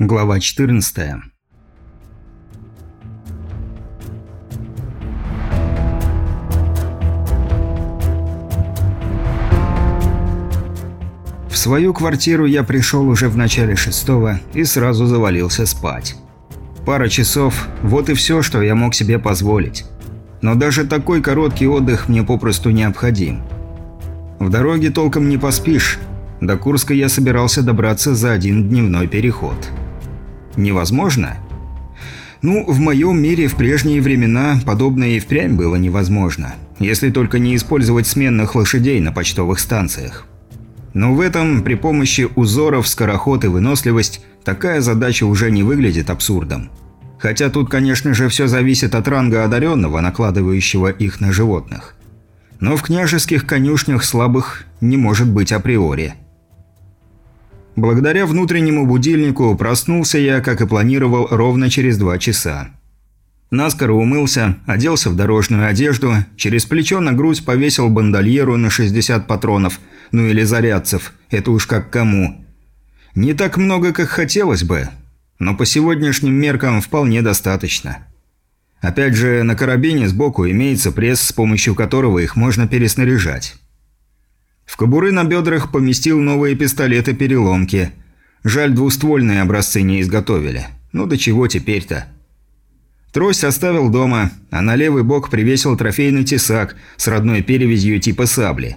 Глава 14 В свою квартиру я пришел уже в начале шестого и сразу завалился спать. Пара часов – вот и все, что я мог себе позволить. Но даже такой короткий отдых мне попросту необходим. В дороге толком не поспишь. До Курска я собирался добраться за один дневной переход. Невозможно? Ну, в моем мире в прежние времена подобное и впрямь было невозможно, если только не использовать сменных лошадей на почтовых станциях. Но в этом при помощи узоров, скороход и выносливость такая задача уже не выглядит абсурдом. Хотя тут, конечно же, все зависит от ранга одаренного, накладывающего их на животных. Но в княжеских конюшнях слабых не может быть априори. Благодаря внутреннему будильнику проснулся я, как и планировал, ровно через два часа. Наскоро умылся, оделся в дорожную одежду, через плечо на грудь повесил бандольеру на 60 патронов, ну или зарядцев, это уж как кому. Не так много, как хотелось бы, но по сегодняшним меркам вполне достаточно. Опять же, на карабине сбоку имеется пресс, с помощью которого их можно переснаряжать. В кобуры на бедрах поместил новые пистолеты-переломки. Жаль, двуствольные образцы не изготовили. Ну до чего теперь-то? Трость оставил дома, а на левый бок привесил трофейный тесак с родной перевязью типа сабли.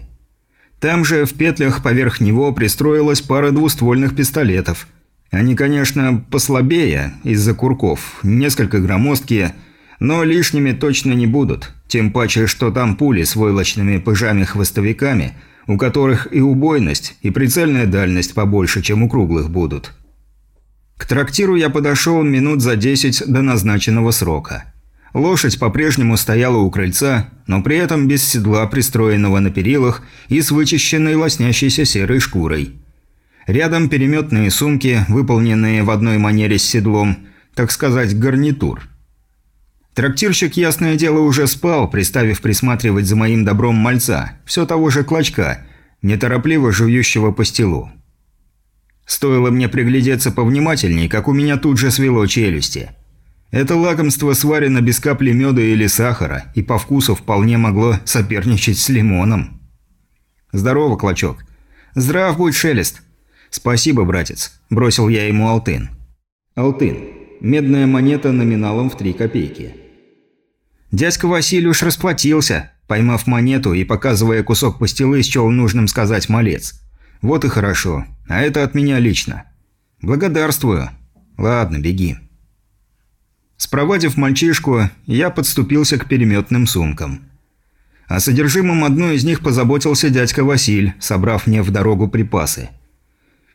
Там же в петлях поверх него пристроилась пара двуствольных пистолетов. Они, конечно, послабее из-за курков, несколько громоздкие, но лишними точно не будут. Тем паче, что там пули с войлочными пыжами-хвостовиками – у которых и убойность, и прицельная дальность побольше, чем у круглых будут. К трактиру я подошел минут за 10 до назначенного срока. Лошадь по-прежнему стояла у крыльца, но при этом без седла, пристроенного на перилах и с вычищенной лоснящейся серой шкурой. Рядом переметные сумки, выполненные в одной манере с седлом, так сказать, гарнитур – Трактирщик, ясное дело, уже спал, приставив присматривать за моим добром мальца, все того же клочка, неторопливо жующего по стелу. Стоило мне приглядеться повнимательней, как у меня тут же свело челюсти. Это лакомство сварено без капли меда или сахара, и по вкусу вполне могло соперничать с лимоном. «Здорово, клочок». «Здрав будь, Шелест». «Спасибо, братец», – бросил я ему алтын. «Алтын. Медная монета номиналом в три копейки». Дядька Василий уж расплатился, поймав монету и показывая кусок пастилы, счел нужным сказать малец. Вот и хорошо. А это от меня лично. Благодарствую. Ладно, беги. Спровадив мальчишку, я подступился к переметным сумкам. О содержимом одной из них позаботился дядька Василь, собрав мне в дорогу припасы.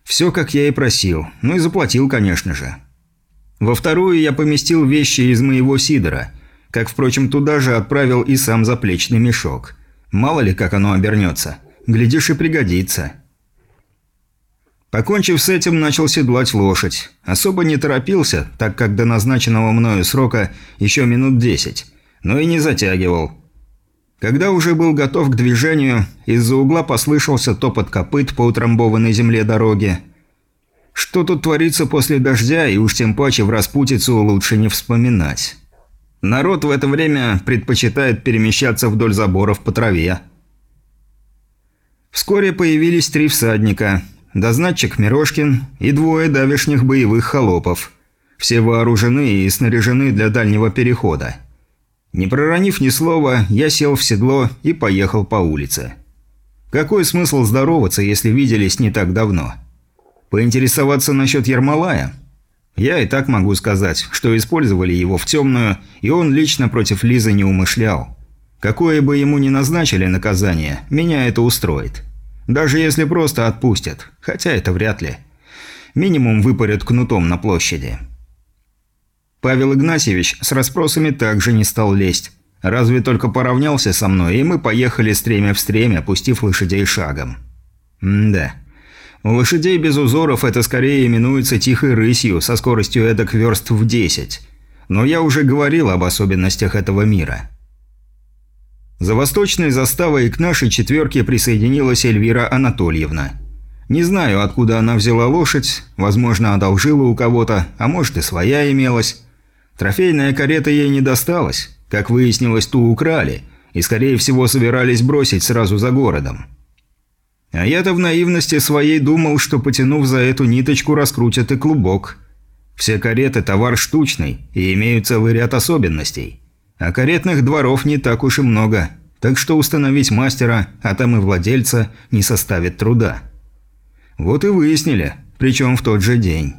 Все, как я и просил. Ну и заплатил, конечно же. Во вторую я поместил вещи из моего сидора – как, впрочем, туда же отправил и сам заплечный мешок. Мало ли, как оно обернется. Глядишь, и пригодится. Покончив с этим, начал седлать лошадь. Особо не торопился, так как до назначенного мною срока еще минут десять. Но и не затягивал. Когда уже был готов к движению, из-за угла послышался топот копыт по утрамбованной земле дороги. Что тут творится после дождя, и уж тем паче в распутицу лучше не вспоминать. Народ в это время предпочитает перемещаться вдоль заборов по траве. Вскоре появились три всадника. Дозначик Мирошкин и двое давешних боевых холопов. Все вооружены и снаряжены для дальнего перехода. Не проронив ни слова, я сел в седло и поехал по улице. Какой смысл здороваться, если виделись не так давно? Поинтересоваться насчет Ермолая? Я и так могу сказать, что использовали его в темную, и он лично против Лизы не умышлял. Какое бы ему ни назначили наказание, меня это устроит. Даже если просто отпустят, хотя это вряд ли. Минимум выпарят кнутом на площади. Павел Игнатьевич с расспросами также не стал лезть. Разве только поравнялся со мной, и мы поехали стремя в стремя, пустив лошадей шагом. М да. У лошадей без узоров это скорее именуется тихой рысью со скоростью эдак верст в 10. Но я уже говорил об особенностях этого мира. За восточной заставой к нашей четверке присоединилась Эльвира Анатольевна. Не знаю, откуда она взяла лошадь, возможно, одолжила у кого-то, а может и своя имелась. Трофейная карета ей не досталась. Как выяснилось, ту украли, и, скорее всего, собирались бросить сразу за городом. А я-то в наивности своей думал, что, потянув за эту ниточку, раскрутят и клубок. Все кареты – товар штучный и имеют целый ряд особенностей. А каретных дворов не так уж и много, так что установить мастера, а там и владельца, не составит труда. Вот и выяснили, причем в тот же день.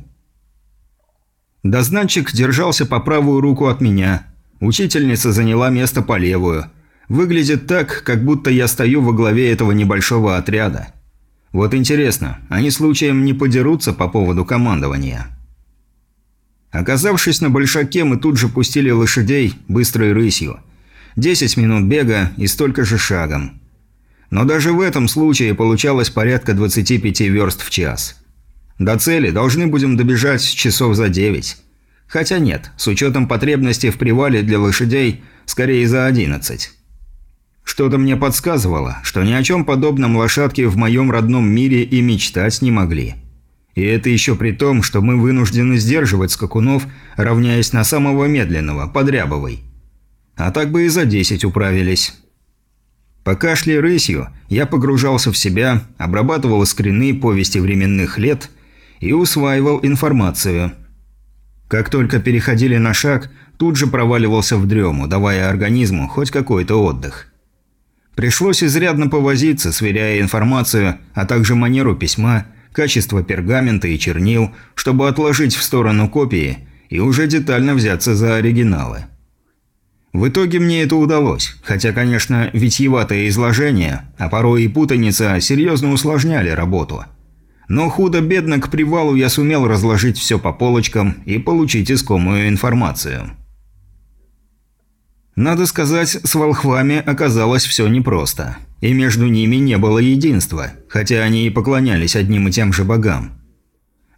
Дознатчик держался по правую руку от меня. Учительница заняла место по левую. Выглядит так, как будто я стою во главе этого небольшого отряда. Вот интересно, они случаем не подерутся по поводу командования? Оказавшись на большаке, мы тут же пустили лошадей быстрой рысью. Десять минут бега и столько же шагом. Но даже в этом случае получалось порядка 25 верст в час. До цели должны будем добежать часов за 9. Хотя нет, с учетом потребности в привале для лошадей, скорее за 11. Что-то мне подсказывало, что ни о чем подобном лошадки в моем родном мире и мечтать не могли. И это еще при том, что мы вынуждены сдерживать скакунов, равняясь на самого медленного, подрябовой. А так бы и за 10 управились. Пока шли рысью, я погружался в себя, обрабатывал скрины повести временных лет и усваивал информацию. Как только переходили на шаг, тут же проваливался в дрему, давая организму хоть какой-то отдых. Пришлось изрядно повозиться, сверяя информацию, а также манеру письма, качество пергамента и чернил, чтобы отложить в сторону копии и уже детально взяться за оригиналы. В итоге мне это удалось, хотя, конечно, витьеватое изложение, а порой и путаница серьезно усложняли работу. Но худо-бедно к привалу я сумел разложить все по полочкам и получить искомую информацию. Надо сказать, с волхвами оказалось все непросто. И между ними не было единства, хотя они и поклонялись одним и тем же богам.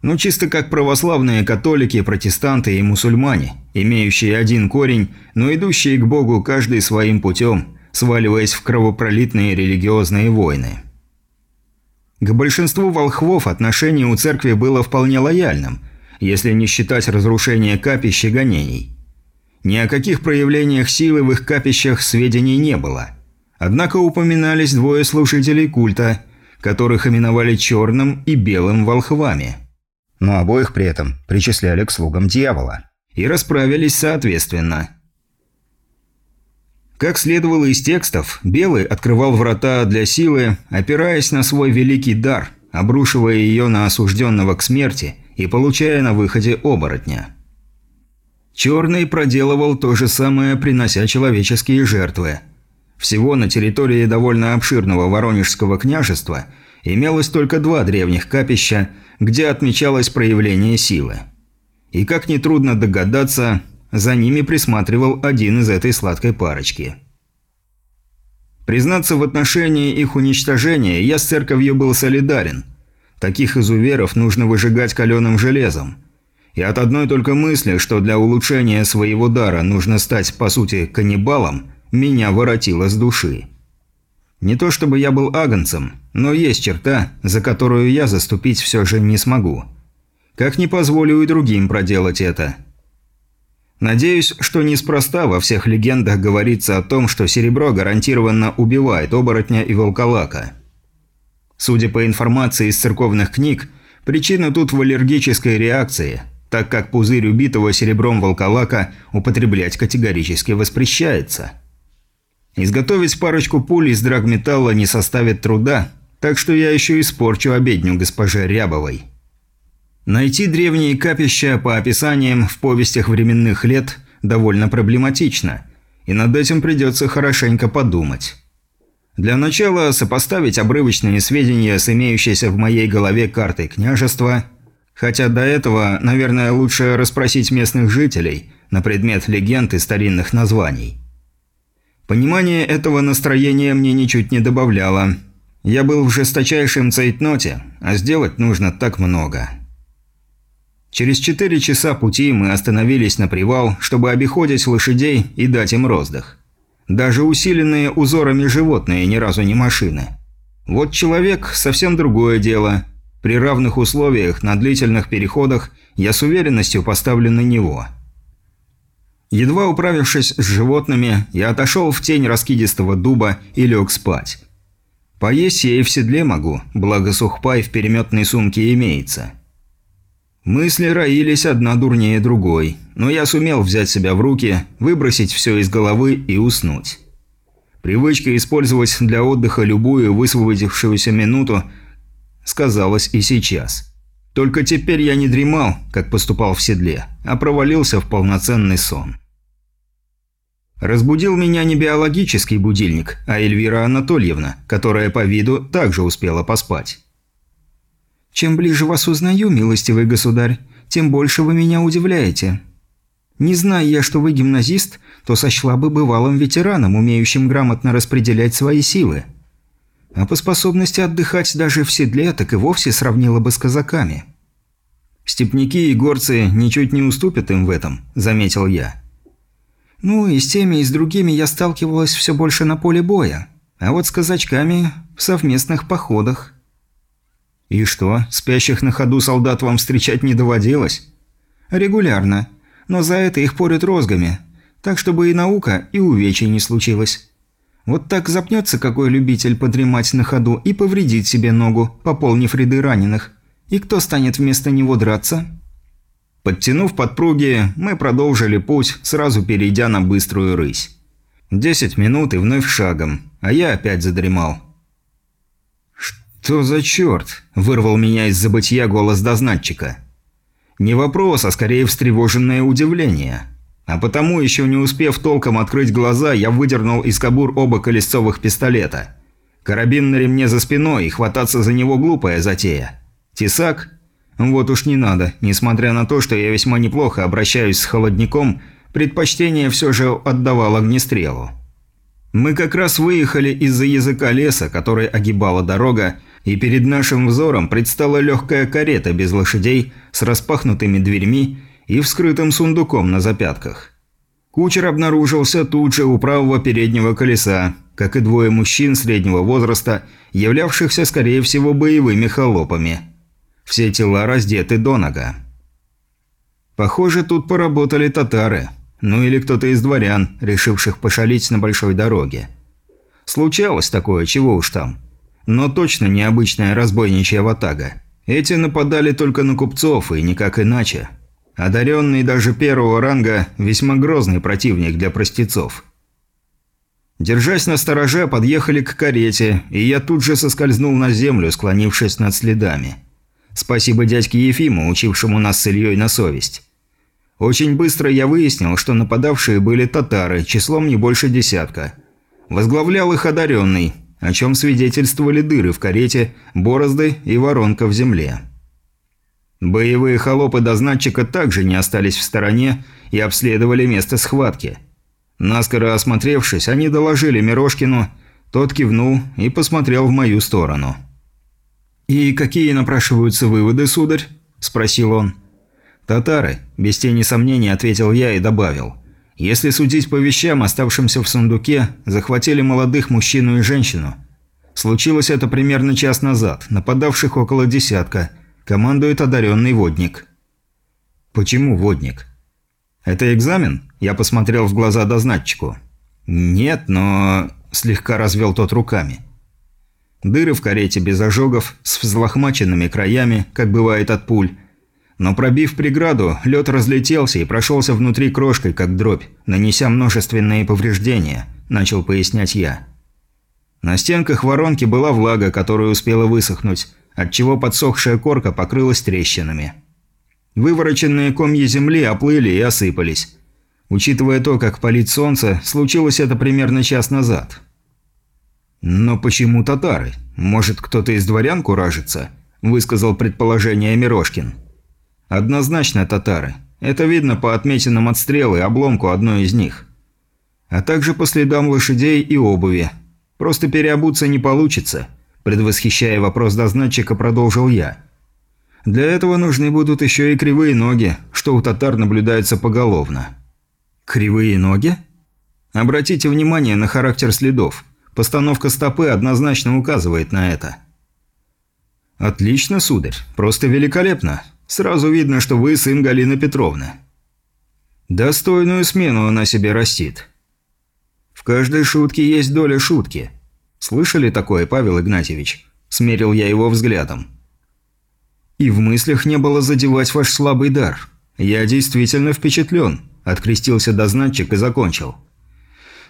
Ну чисто как православные католики, протестанты и мусульмане, имеющие один корень, но идущие к Богу каждый своим путем, сваливаясь в кровопролитные религиозные войны. К большинству волхвов отношение у церкви было вполне лояльным, если не считать разрушения капищ и гонений. Ни о каких проявлениях силы в их капищах сведений не было. Однако упоминались двое служителей культа, которых именовали черным и белым волхвами – но обоих при этом причисляли к слугам дьявола. И расправились соответственно. Как следовало из текстов, Белый открывал врата для силы, опираясь на свой великий дар, обрушивая ее на осужденного к смерти и получая на выходе оборотня. Черный проделывал то же самое, принося человеческие жертвы. Всего на территории довольно обширного Воронежского княжества имелось только два древних капища – где отмечалось проявление силы. И как нетрудно догадаться, за ними присматривал один из этой сладкой парочки. Признаться в отношении их уничтожения, я с церковью был солидарен. Таких изуверов нужно выжигать каленым железом. И от одной только мысли, что для улучшения своего дара нужно стать, по сути, каннибалом, меня воротило с души. Не то чтобы я был агнцем, но есть черта, за которую я заступить все же не смогу. Как не позволю и другим проделать это. Надеюсь, что неспроста во всех легендах говорится о том, что серебро гарантированно убивает оборотня и волколака. Судя по информации из церковных книг, причина тут в аллергической реакции, так как пузырь убитого серебром волколака употреблять категорически воспрещается – Изготовить парочку пуль из драгметалла не составит труда, так что я еще испорчу обедню госпоже Рябовой. Найти древние капища по описаниям в повестях временных лет довольно проблематично, и над этим придется хорошенько подумать. Для начала сопоставить обрывочные сведения с имеющейся в моей голове картой княжества, хотя до этого, наверное, лучше расспросить местных жителей на предмет легенд и старинных названий. Понимание этого настроения мне ничуть не добавляло. Я был в жесточайшем цейтноте, а сделать нужно так много. Через четыре часа пути мы остановились на привал, чтобы обиходить лошадей и дать им роздых. Даже усиленные узорами животные ни разу не машины. Вот человек – совсем другое дело. При равных условиях на длительных переходах я с уверенностью поставлю на него. Едва управившись с животными, я отошел в тень раскидистого дуба и лег спать. Поесть я и в седле могу, благо сухпай в переметной сумке имеется. Мысли роились одна дурнее другой, но я сумел взять себя в руки, выбросить все из головы и уснуть. Привычка использовать для отдыха любую высвободившуюся минуту сказалась и сейчас. Только теперь я не дремал, как поступал в седле, а провалился в полноценный сон. Разбудил меня не биологический будильник, а Эльвира Анатольевна, которая по виду также успела поспать. «Чем ближе вас узнаю, милостивый государь, тем больше вы меня удивляете. Не зная я, что вы гимназист, то сочла бы бывалым ветераном, умеющим грамотно распределять свои силы. А по способности отдыхать даже в седле, так и вовсе сравнила бы с казаками». «Степняки и горцы ничуть не уступят им в этом», – заметил я. Ну, и с теми, и с другими я сталкивалась все больше на поле боя. А вот с казачками в совместных походах. И что, спящих на ходу солдат вам встречать не доводилось? Регулярно. Но за это их порют розгами. Так, чтобы и наука, и увечий не случилось. Вот так запнется какой любитель подремать на ходу и повредит себе ногу, пополнив ряды раненых. И кто станет вместо него драться? Подтянув подпруги, мы продолжили путь, сразу перейдя на быструю рысь. Десять минут и вновь шагом, а я опять задремал. «Что за черт?» – вырвал меня из забытья голос дознатчика. Не вопрос, а скорее встревоженное удивление. А потому, еще не успев толком открыть глаза, я выдернул из кобур оба колесцовых пистолета. Карабин на ремне за спиной, и хвататься за него глупая затея. Тесак вот уж не надо. Несмотря на то, что я весьма неплохо обращаюсь с холодником, предпочтение все же отдавал огнестрелу. Мы как раз выехали из-за языка леса, который огибала дорога, и перед нашим взором предстала легкая карета без лошадей с распахнутыми дверьми и вскрытым сундуком на запятках. Кучер обнаружился тут же у правого переднего колеса, как и двое мужчин среднего возраста, являвшихся, скорее всего, боевыми холопами – все тела раздеты до нога. Похоже, тут поработали татары. Ну или кто-то из дворян, решивших пошалить на большой дороге. Случалось такое, чего уж там. Но точно необычная разбойничья ватага. Эти нападали только на купцов и никак иначе. Одаренный даже первого ранга – весьма грозный противник для простецов. Держась на стороже, подъехали к карете, и я тут же соскользнул на землю, склонившись над следами. Спасибо дядьке Ефиму, учившему нас с Ильей на совесть. Очень быстро я выяснил, что нападавшие были татары, числом не больше десятка. Возглавлял их одаренный, о чем свидетельствовали дыры в карете, борозды и воронка в земле. Боевые холопы дознатчика также не остались в стороне и обследовали место схватки. Наскоро осмотревшись, они доложили Мирошкину, тот кивнул и посмотрел в мою сторону. «И какие напрашиваются выводы, сударь?» – спросил он. «Татары», – без тени сомнений ответил я и добавил. «Если судить по вещам, оставшимся в сундуке, захватили молодых мужчину и женщину. Случилось это примерно час назад, нападавших около десятка. Командует одаренный водник». «Почему водник?» «Это экзамен?» – я посмотрел в глаза дознатчику. «Нет, но...» – слегка развел тот руками. Дыры в карете без ожогов, с взлохмаченными краями, как бывает от пуль. Но пробив преграду, лед разлетелся и прошелся внутри крошкой, как дробь, нанеся множественные повреждения, начал пояснять я. На стенках воронки была влага, которая успела высохнуть, отчего подсохшая корка покрылась трещинами. Вывороченные комья земли оплыли и осыпались. Учитывая то, как палит солнце, случилось это примерно час назад. «Но почему татары? Может, кто-то из дворян куражится?» – высказал предположение Мирошкин. «Однозначно татары. Это видно по отметинам от стрелы обломку одной из них. А также по следам лошадей и обуви. Просто переобуться не получится», – предвосхищая вопрос дознатчика, продолжил я. «Для этого нужны будут еще и кривые ноги, что у татар наблюдается поголовно». «Кривые ноги?» Обратите внимание на характер следов – Постановка стопы однозначно указывает на это. «Отлично, сударь. Просто великолепно. Сразу видно, что вы сын Галины Петровны». «Достойную смену она себе растит». «В каждой шутке есть доля шутки. Слышали такое, Павел Игнатьевич?» Смерил я его взглядом. «И в мыслях не было задевать ваш слабый дар. Я действительно впечатлен», – открестился дознатчик и закончил.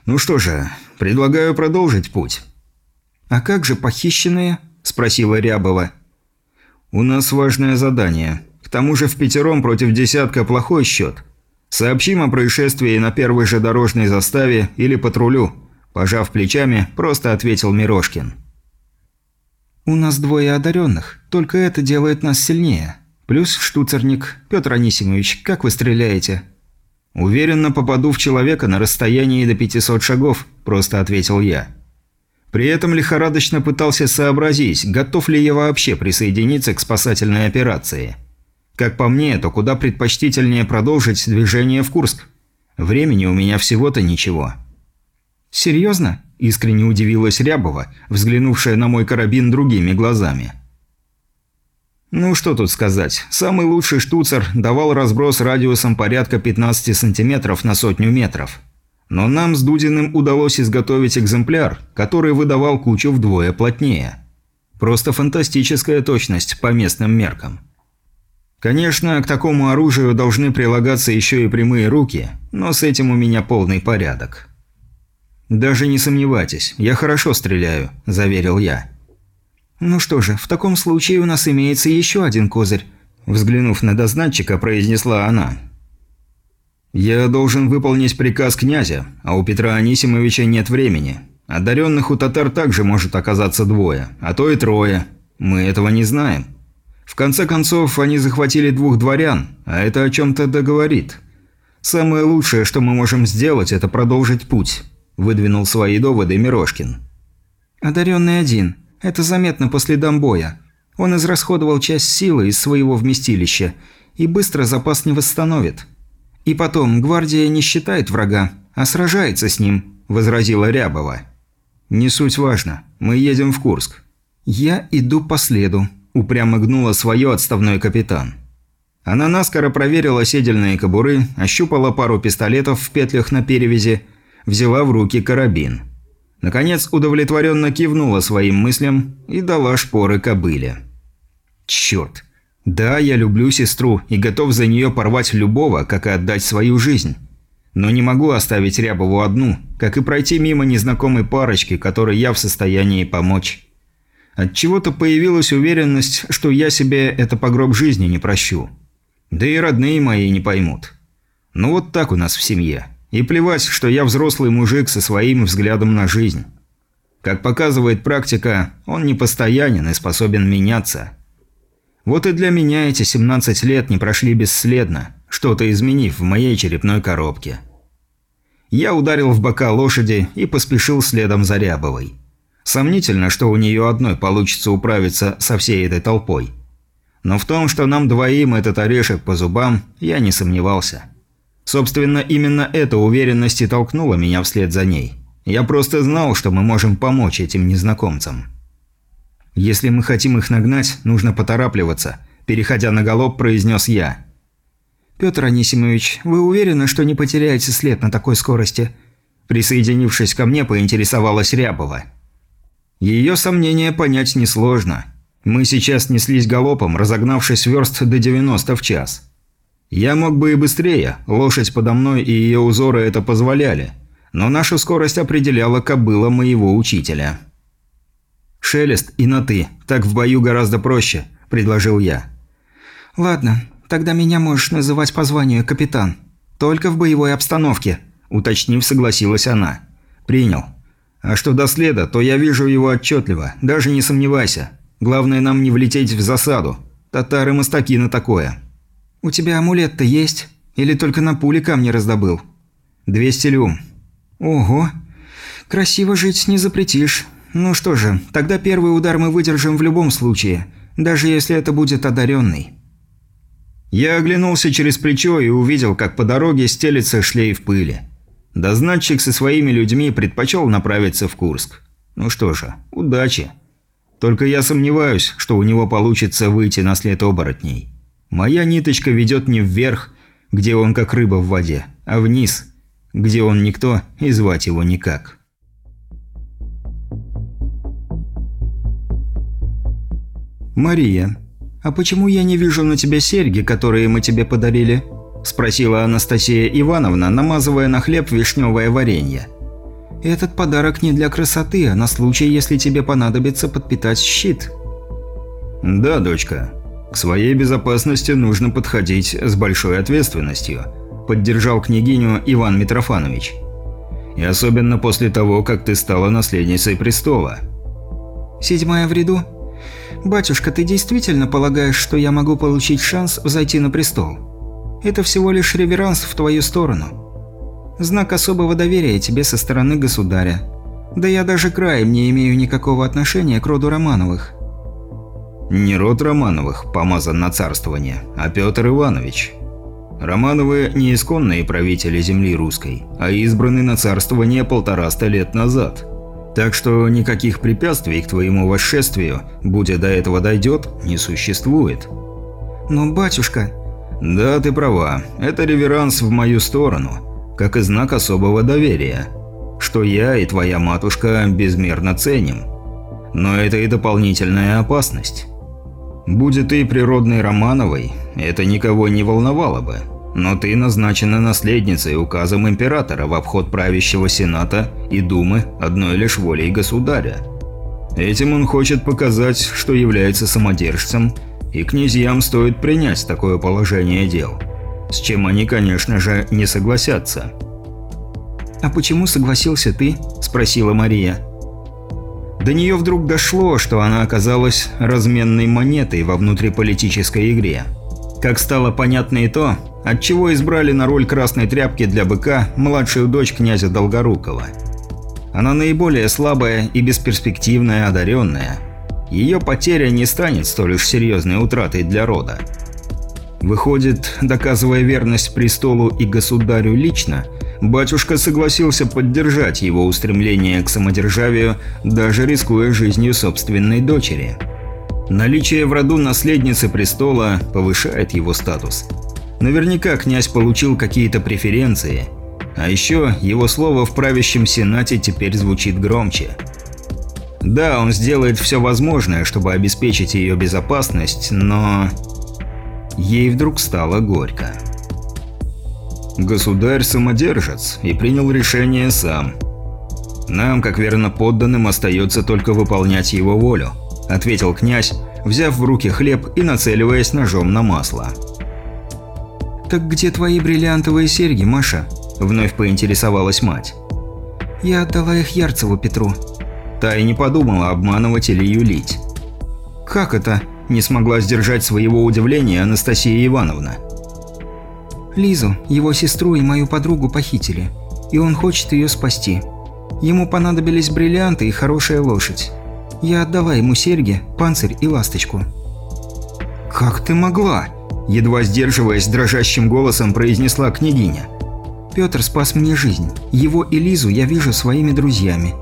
«Ну что же, предлагаю продолжить путь». «А как же похищенные?» – спросила Рябова. «У нас важное задание. К тому же в пятером против десятка плохой счет. Сообщим о происшествии на первой же дорожной заставе или патрулю», – пожав плечами, просто ответил Мирошкин. «У нас двое одаренных, только это делает нас сильнее. Плюс штуцерник. Петр Анисимович, как вы стреляете?» «Уверенно попаду в человека на расстоянии до 500 шагов», – просто ответил я. При этом лихорадочно пытался сообразить, готов ли я вообще присоединиться к спасательной операции. Как по мне, то куда предпочтительнее продолжить движение в Курск. Времени у меня всего-то ничего. «Серьезно?» – искренне удивилась Рябова, взглянувшая на мой карабин другими глазами. Ну что тут сказать, самый лучший штуцер давал разброс радиусом порядка 15 сантиметров на сотню метров. Но нам с Дудиным удалось изготовить экземпляр, который выдавал кучу вдвое плотнее. Просто фантастическая точность по местным меркам. Конечно, к такому оружию должны прилагаться еще и прямые руки, но с этим у меня полный порядок. «Даже не сомневайтесь, я хорошо стреляю», – заверил я. «Ну что же, в таком случае у нас имеется еще один козырь», – взглянув на дознатчика, произнесла она. «Я должен выполнить приказ князя, а у Петра Анисимовича нет времени. Одаренных у татар также может оказаться двое, а то и трое. Мы этого не знаем. В конце концов, они захватили двух дворян, а это о чем-то договорит. Самое лучшее, что мы можем сделать, это продолжить путь», – выдвинул свои доводы Мирошкин. «Одаренный один. Это заметно по следам боя. Он израсходовал часть силы из своего вместилища и быстро запас не восстановит». «И потом, гвардия не считает врага, а сражается с ним», – возразила Рябова. «Не суть важно. Мы едем в Курск». «Я иду по следу», – упрямо гнула свое отставной капитан. Она наскоро проверила седельные кобуры, ощупала пару пистолетов в петлях на перевязи, взяла в руки карабин. Наконец удовлетворенно кивнула своим мыслям и дала шпоры кобыле. «Черт! Да, я люблю сестру и готов за нее порвать любого, как и отдать свою жизнь. Но не могу оставить Рябову одну, как и пройти мимо незнакомой парочки, которой я в состоянии помочь. От чего то появилась уверенность, что я себе это погроб жизни не прощу. Да и родные мои не поймут. Ну вот так у нас в семье. И плевать, что я взрослый мужик со своим взглядом на жизнь. Как показывает практика, он непостоянен и способен меняться. Вот и для меня эти 17 лет не прошли бесследно, что-то изменив в моей черепной коробке. Я ударил в бока лошади и поспешил следом за Рябовой. Сомнительно, что у нее одной получится управиться со всей этой толпой. Но в том, что нам двоим этот орешек по зубам, я не сомневался. Собственно, именно эта уверенность и толкнула меня вслед за ней. Я просто знал, что мы можем помочь этим незнакомцам. «Если мы хотим их нагнать, нужно поторапливаться», – переходя на галоп, произнес я. «Петр Анисимович, вы уверены, что не потеряете след на такой скорости?» Присоединившись ко мне, поинтересовалась Рябова. Ее сомнения понять несложно. Мы сейчас неслись галопом, разогнавшись верст до 90 в час. Я мог бы и быстрее, лошадь подо мной и ее узоры это позволяли, но нашу скорость определяла кобыла моего учителя. «Шелест и на «ты». Так в бою гораздо проще», – предложил я. «Ладно, тогда меня можешь называть по званию капитан. Только в боевой обстановке», – уточнив, согласилась она. «Принял. А что до следа, то я вижу его отчетливо, даже не сомневайся. Главное нам не влететь в засаду. Татары мастаки на такое». «У тебя амулет-то есть? Или только на пуле камни раздобыл?» «200 люм». «Ого! Красиво жить не запретишь. Ну что же, тогда первый удар мы выдержим в любом случае, даже если это будет одаренный. Я оглянулся через плечо и увидел, как по дороге стелится шлейф пыли. Дознатчик со своими людьми предпочел направиться в Курск. Ну что же, удачи. Только я сомневаюсь, что у него получится выйти на след оборотней. Моя ниточка ведет не вверх, где он как рыба в воде, а вниз, где он никто и звать его никак. «Мария, а почему я не вижу на тебе серьги, которые мы тебе подарили?» – спросила Анастасия Ивановна, намазывая на хлеб вишневое варенье. «Этот подарок не для красоты, а на случай, если тебе понадобится подпитать щит». «Да, дочка. К своей безопасности нужно подходить с большой ответственностью», – поддержал княгиню Иван Митрофанович. «И особенно после того, как ты стала наследницей престола». «Седьмая в ряду?» «Батюшка, ты действительно полагаешь, что я могу получить шанс взойти на престол? Это всего лишь реверанс в твою сторону. Знак особого доверия тебе со стороны государя. Да я даже краем не имею никакого отношения к роду Романовых». «Не род Романовых помазан на царствование, а Петр Иванович. Романовы не исконные правители земли русской, а избраны на царствование полтораста лет назад». Так что никаких препятствий к твоему восшествию, будь до этого дойдет, не существует. Но, батюшка... Да, ты права. Это реверанс в мою сторону, как и знак особого доверия, что я и твоя матушка безмерно ценим. Но это и дополнительная опасность. Будет ты природной Романовой, это никого не волновало бы. Но ты назначена наследницей указом императора в обход правящего сената и думы одной лишь волей государя. Этим он хочет показать, что является самодержцем, и князьям стоит принять такое положение дел. С чем они, конечно же, не согласятся. «А почему согласился ты?» – спросила Мария. До нее вдруг дошло, что она оказалась разменной монетой во внутриполитической игре. Как стало понятно и то, отчего избрали на роль красной тряпки для быка младшую дочь князя Долгорукова. Она наиболее слабая и бесперспективная одаренная. Ее потеря не станет столь уж серьезной утратой для рода. Выходит, доказывая верность престолу и государю лично, батюшка согласился поддержать его устремление к самодержавию, даже рискуя жизнью собственной дочери. Наличие в роду наследницы престола повышает его статус – Наверняка князь получил какие-то преференции. А еще его слово в правящем сенате теперь звучит громче. Да, он сделает все возможное, чтобы обеспечить ее безопасность, но... Ей вдруг стало горько. Государь самодержец и принял решение сам. Нам, как верно подданным, остается только выполнять его волю, ответил князь, взяв в руки хлеб и нацеливаясь ножом на масло. «Так где твои бриллиантовые серьги, Маша?» – вновь поинтересовалась мать. «Я отдала их Ярцеву Петру». Та и не подумала обманывать или юлить. «Как это?» – не смогла сдержать своего удивления Анастасия Ивановна. «Лизу, его сестру и мою подругу похитили, и он хочет ее спасти. Ему понадобились бриллианты и хорошая лошадь. Я отдала ему серьги, панцирь и ласточку». «Как ты могла?» Едва сдерживаясь, дрожащим голосом произнесла княгиня. «Петр спас мне жизнь. Его и Лизу я вижу своими друзьями.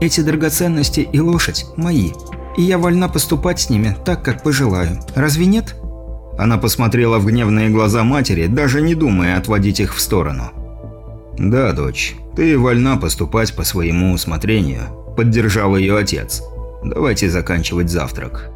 Эти драгоценности и лошадь – мои. И я вольна поступать с ними так, как пожелаю. Разве нет?» Она посмотрела в гневные глаза матери, даже не думая отводить их в сторону. «Да, дочь, ты вольна поступать по своему усмотрению», – поддержал ее отец. «Давайте заканчивать завтрак».